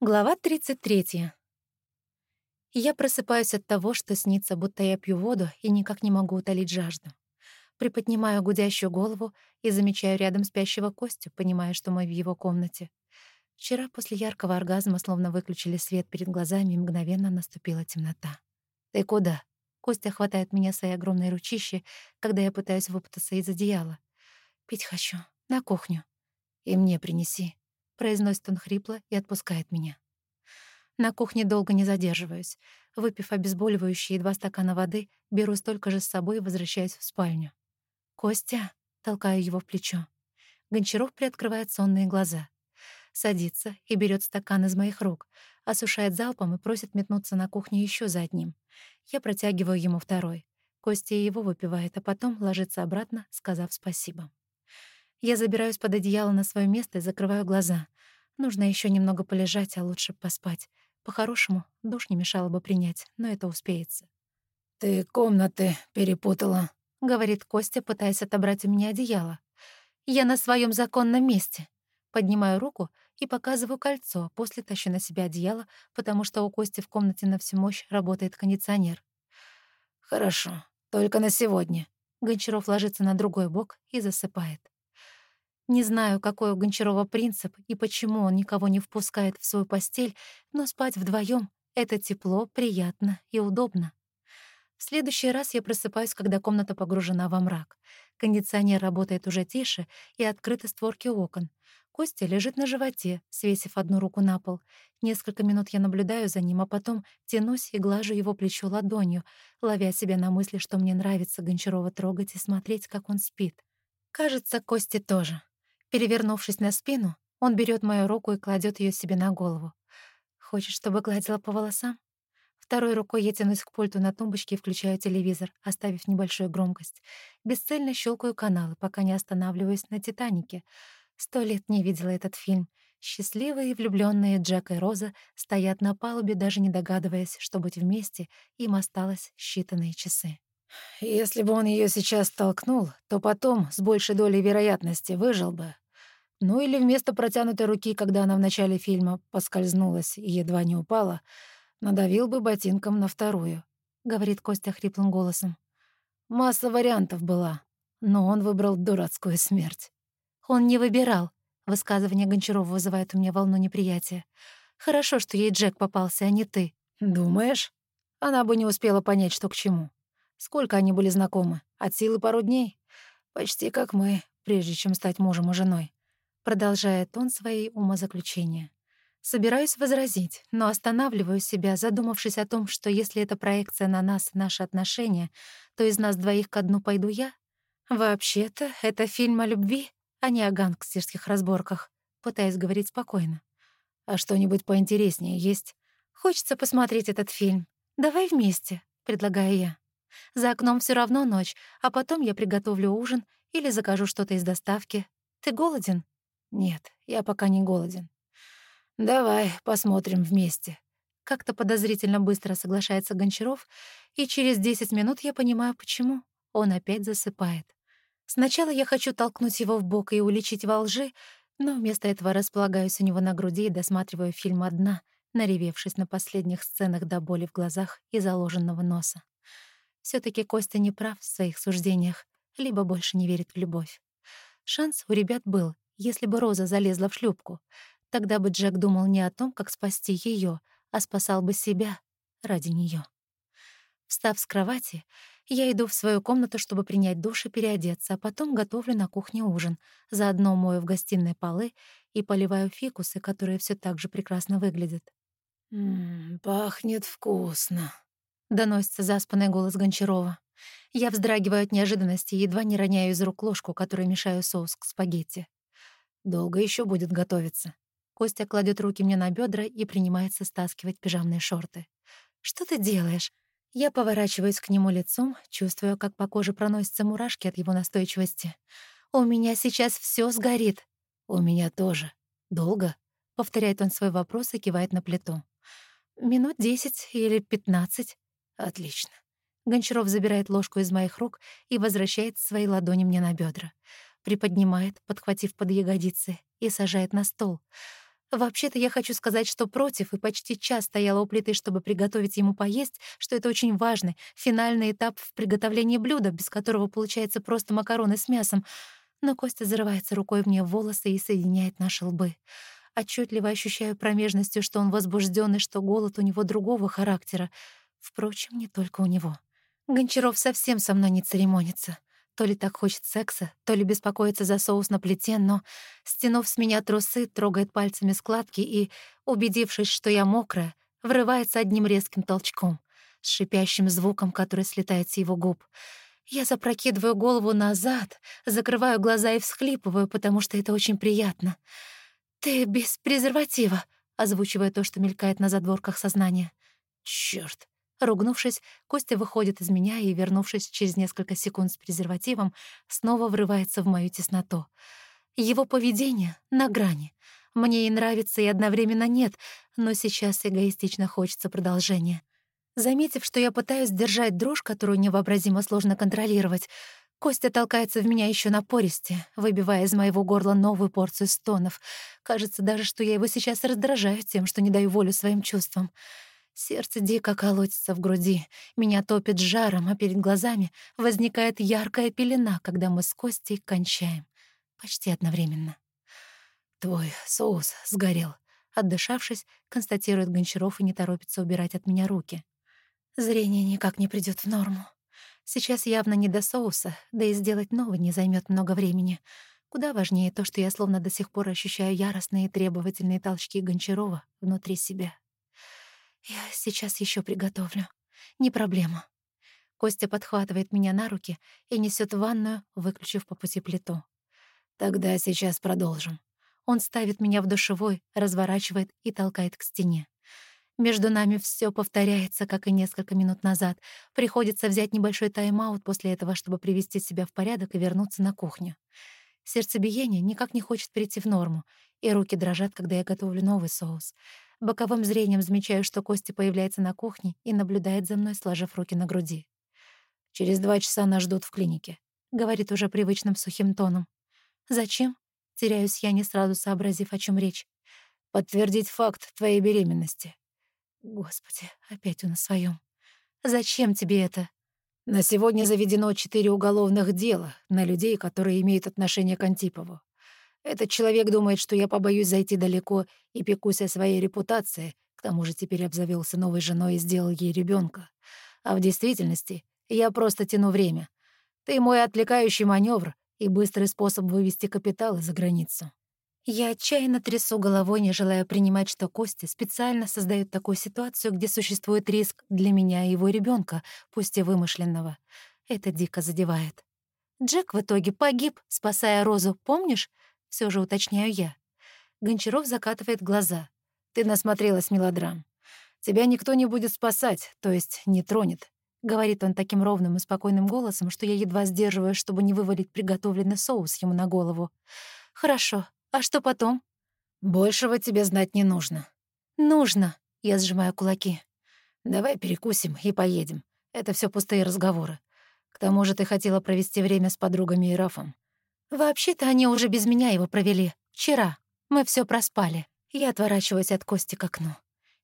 Глава 33. Я просыпаюсь от того, что снится, будто я пью воду и никак не могу утолить жажду. Приподнимаю гудящую голову и замечаю рядом спящего Костю, понимая, что мы в его комнате. Вчера после яркого оргазма словно выключили свет перед глазами, и мгновенно наступила темнота. «Ты куда?» Костя хватает меня своей огромной ручищей, когда я пытаюсь выпутаться из одеяла. «Пить хочу. На кухню. И мне принеси», произносит он хрипло и отпускает меня. На кухне долго не задерживаюсь. Выпив обезболивающие два стакана воды, беру столько же с собой и возвращаюсь в спальню. «Костя!» — толкаю его в плечо. Гончаров приоткрывает сонные глаза. Садится и берет стакан из моих рук, осушает залпом и просит метнуться на кухню еще за одним. Я протягиваю ему второй. Костя его выпивает, а потом ложится обратно, сказав спасибо. Я забираюсь под одеяло на свое место и закрываю глаза. Нужно еще немного полежать, а лучше поспать. По-хорошему, душ не мешало бы принять, но это успеется. «Ты комнаты перепутала», — говорит Костя, пытаясь отобрать у меня одеяло. «Я на своем законном месте». Поднимаю руку и показываю кольцо, а после тащу на себя одеяло, потому что у Кости в комнате на всю мощь работает кондиционер. «Хорошо, только на сегодня». Гончаров ложится на другой бок и засыпает. Не знаю, какой у Гончарова принцип и почему он никого не впускает в свою постель, но спать вдвоем — это тепло, приятно и удобно. В следующий раз я просыпаюсь, когда комната погружена во мрак. Кондиционер работает уже тише и открыты створки окон. Костя лежит на животе, свесив одну руку на пол. Несколько минут я наблюдаю за ним, а потом тянусь и глажу его плечо ладонью, ловя себя на мысли, что мне нравится Гончарова трогать и смотреть, как он спит. Кажется, Косте тоже. Перевернувшись на спину, он берет мою руку и кладет ее себе на голову. Хочет, чтобы гладила по волосам? Второй рукой я тянусь к пульту на тумбочке и включаю телевизор, оставив небольшую громкость. Бесцельно щелкаю каналы, пока не останавливаюсь на «Титанике». Сто лет не видела этот фильм. Счастливые и влюбленные Джек и Роза стоят на палубе, даже не догадываясь, что быть вместе им осталось считанные часы. Если бы он ее сейчас толкнул, то потом с большей долей вероятности выжил бы. Ну или вместо протянутой руки, когда она в начале фильма поскользнулась и едва не упала, надавил бы ботинком на вторую, — говорит Костя хриплым голосом. Масса вариантов была, но он выбрал дурацкую смерть. Он не выбирал. Высказывание Гончарова вызывает у меня волну неприятия. Хорошо, что ей Джек попался, а не ты. Думаешь? Она бы не успела понять, что к чему. Сколько они были знакомы? От силы пару дней? Почти как мы, прежде чем стать мужем и женой. Продолжает он свои умозаключения. Собираюсь возразить, но останавливаю себя, задумавшись о том, что если это проекция на нас и наши отношения, то из нас двоих ко дну пойду я. Вообще-то, это фильм о любви, а не о гангстерских разборках. Пытаюсь говорить спокойно. А что-нибудь поинтереснее есть? Хочется посмотреть этот фильм. Давай вместе, предлагаю я. За окном все равно ночь, а потом я приготовлю ужин или закажу что-то из доставки. Ты голоден? Нет, я пока не голоден. Давай посмотрим вместе. Как-то подозрительно быстро соглашается Гончаров, и через 10 минут я понимаю, почему. Он опять засыпает. Сначала я хочу толкнуть его в бок и уличить во лжи, но вместо этого располагаюсь у него на груди и досматриваю фильм одна, наревевшись на последних сценах до боли в глазах и заложенного носа все таки Костя не прав в своих суждениях, либо больше не верит в любовь. Шанс у ребят был, если бы Роза залезла в шлюпку. Тогда бы Джек думал не о том, как спасти ее, а спасал бы себя ради нее. Встав с кровати, я иду в свою комнату, чтобы принять душ и переодеться, а потом готовлю на кухне ужин, заодно мою в гостиной полы и поливаю фикусы, которые все так же прекрасно выглядят. «М «Пахнет вкусно», — доносится заспанный голос Гончарова. Я вздрагиваю от неожиданности и едва не роняю из рук ложку, которой мешаю соус к спагетти. Долго еще будет готовиться. Костя кладет руки мне на бедра и принимается стаскивать пижамные шорты. «Что ты делаешь?» Я поворачиваюсь к нему лицом, чувствую, как по коже проносятся мурашки от его настойчивости. «У меня сейчас все сгорит». «У меня тоже. Долго?» — повторяет он свой вопрос и кивает на плиту. «Минут десять или пятнадцать». Отлично. Гончаров забирает ложку из моих рук и возвращает свои ладони мне на бедра. Приподнимает, подхватив под ягодицы, и сажает на стол. Вообще-то я хочу сказать, что против, и почти час стояла у плиты, чтобы приготовить ему поесть, что это очень важный, финальный этап в приготовлении блюда, без которого получается просто макароны с мясом. Но Костя зарывается рукой мне в волосы и соединяет наши лбы. Отчетливо ощущаю промежностью, что он возбужден и что голод у него другого характера. Впрочем, не только у него. Гончаров совсем со мной не церемонится. То ли так хочет секса, то ли беспокоится за соус на плите, но, стянув с меня трусы, трогает пальцами складки и, убедившись, что я мокрая, врывается одним резким толчком, с шипящим звуком, который слетает с его губ. Я запрокидываю голову назад, закрываю глаза и всхлипываю, потому что это очень приятно. «Ты без презерватива», — озвучивая то, что мелькает на задворках сознания. «Чёрт!» Ругнувшись, Костя выходит из меня и, вернувшись через несколько секунд с презервативом, снова врывается в мою тесноту. Его поведение на грани. Мне и нравится, и одновременно нет, но сейчас эгоистично хочется продолжения. Заметив, что я пытаюсь держать дрожь, которую невообразимо сложно контролировать, Костя толкается в меня еще напористе, выбивая из моего горла новую порцию стонов. Кажется даже, что я его сейчас раздражаю тем, что не даю волю своим чувствам. Сердце дико колотится в груди, меня топит жаром, а перед глазами возникает яркая пелена, когда мы с Костей кончаем. Почти одновременно. «Твой соус сгорел», — отдышавшись, констатирует Гончаров и не торопится убирать от меня руки. Зрение никак не придёт в норму. Сейчас явно не до соуса, да и сделать новый не займёт много времени. Куда важнее то, что я словно до сих пор ощущаю яростные и требовательные толчки Гончарова внутри себя. «Я сейчас еще приготовлю. Не проблема». Костя подхватывает меня на руки и несет в ванную, выключив по пути плиту. «Тогда сейчас продолжим». Он ставит меня в душевой, разворачивает и толкает к стене. Между нами все повторяется, как и несколько минут назад. Приходится взять небольшой тайм-аут после этого, чтобы привести себя в порядок и вернуться на кухню. Сердцебиение никак не хочет перейти в норму, и руки дрожат, когда я готовлю новый соус. Боковым зрением замечаю, что Костя появляется на кухне и наблюдает за мной, сложив руки на груди. «Через два часа нас ждут в клинике», — говорит уже привычным сухим тоном. «Зачем?» — теряюсь я, не сразу сообразив, о чем речь. «Подтвердить факт твоей беременности». Господи, опять он на своем. «Зачем тебе это?» «На сегодня заведено четыре уголовных дела на людей, которые имеют отношение к Антипову. Этот человек думает, что я побоюсь зайти далеко и пекусь о своей репутации, к тому же теперь обзавелся новой женой и сделал ей ребенка. А в действительности я просто тяну время. Ты мой отвлекающий маневр и быстрый способ вывести капиталы за границу. Я отчаянно трясу головой, не желая принимать, что Костя специально создает такую ситуацию, где существует риск для меня и его ребенка, пусть и вымышленного. Это дико задевает. Джек в итоге погиб, спасая Розу, помнишь? Все же уточняю я. Гончаров закатывает глаза. «Ты насмотрелась мелодрам. Тебя никто не будет спасать, то есть не тронет», — говорит он таким ровным и спокойным голосом, что я едва сдерживаю, чтобы не вывалить приготовленный соус ему на голову. «Хорошо. А что потом?» «Большего тебе знать не нужно». «Нужно», — я сжимаю кулаки. «Давай перекусим и поедем. Это все пустые разговоры. К тому же ты хотела провести время с подругами и Рафом. Вообще-то они уже без меня его провели. Вчера. Мы все проспали. Я отворачиваюсь от Кости к окну.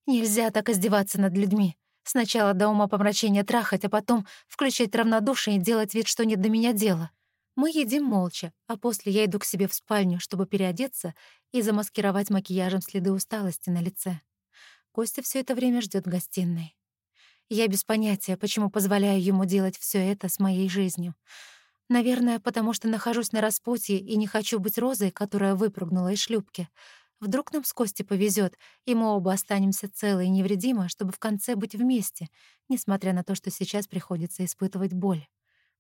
Нельзя так издеваться над людьми. Сначала до ума помрачения трахать, а потом включать равнодушие и делать вид, что нет до меня дела. Мы едим молча, а после я иду к себе в спальню, чтобы переодеться и замаскировать макияжем следы усталости на лице. Костя все это время ждет гостиной. Я без понятия, почему позволяю ему делать все это с моей жизнью. Наверное, потому что нахожусь на распутье и не хочу быть розой, которая выпрыгнула из шлюпки. Вдруг нам с Костей повезет, и мы оба останемся целы и невредимы, чтобы в конце быть вместе, несмотря на то, что сейчас приходится испытывать боль.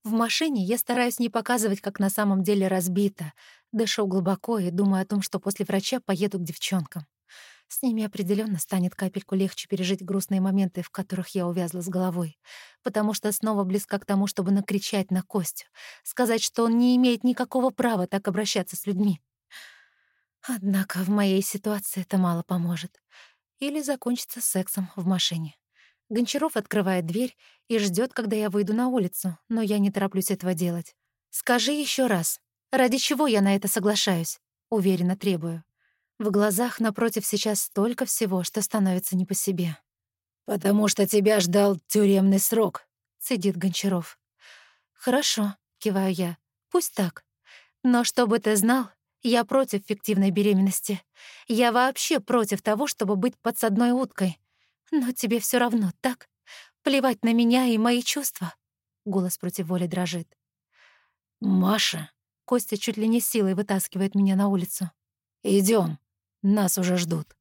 В машине я стараюсь не показывать, как на самом деле разбита. Дышу глубоко и думаю о том, что после врача поеду к девчонкам. С ними определенно станет капельку легче пережить грустные моменты, в которых я увязла с головой, потому что снова близка к тому, чтобы накричать на Костю, сказать, что он не имеет никакого права так обращаться с людьми. Однако в моей ситуации это мало поможет. Или закончится сексом в машине. Гончаров открывает дверь и ждет, когда я выйду на улицу, но я не тороплюсь этого делать. «Скажи еще раз, ради чего я на это соглашаюсь?» — уверенно требую. В глазах напротив сейчас столько всего, что становится не по себе. «Потому что тебя ждал тюремный срок», — цедит Гончаров. «Хорошо», — киваю я, — «пусть так. Но чтобы ты знал, я против фиктивной беременности. Я вообще против того, чтобы быть подсадной уткой. Но тебе все равно, так? Плевать на меня и мои чувства». Голос против воли дрожит. «Маша», — Костя чуть ли не силой вытаскивает меня на улицу. Идем, нас уже ждут».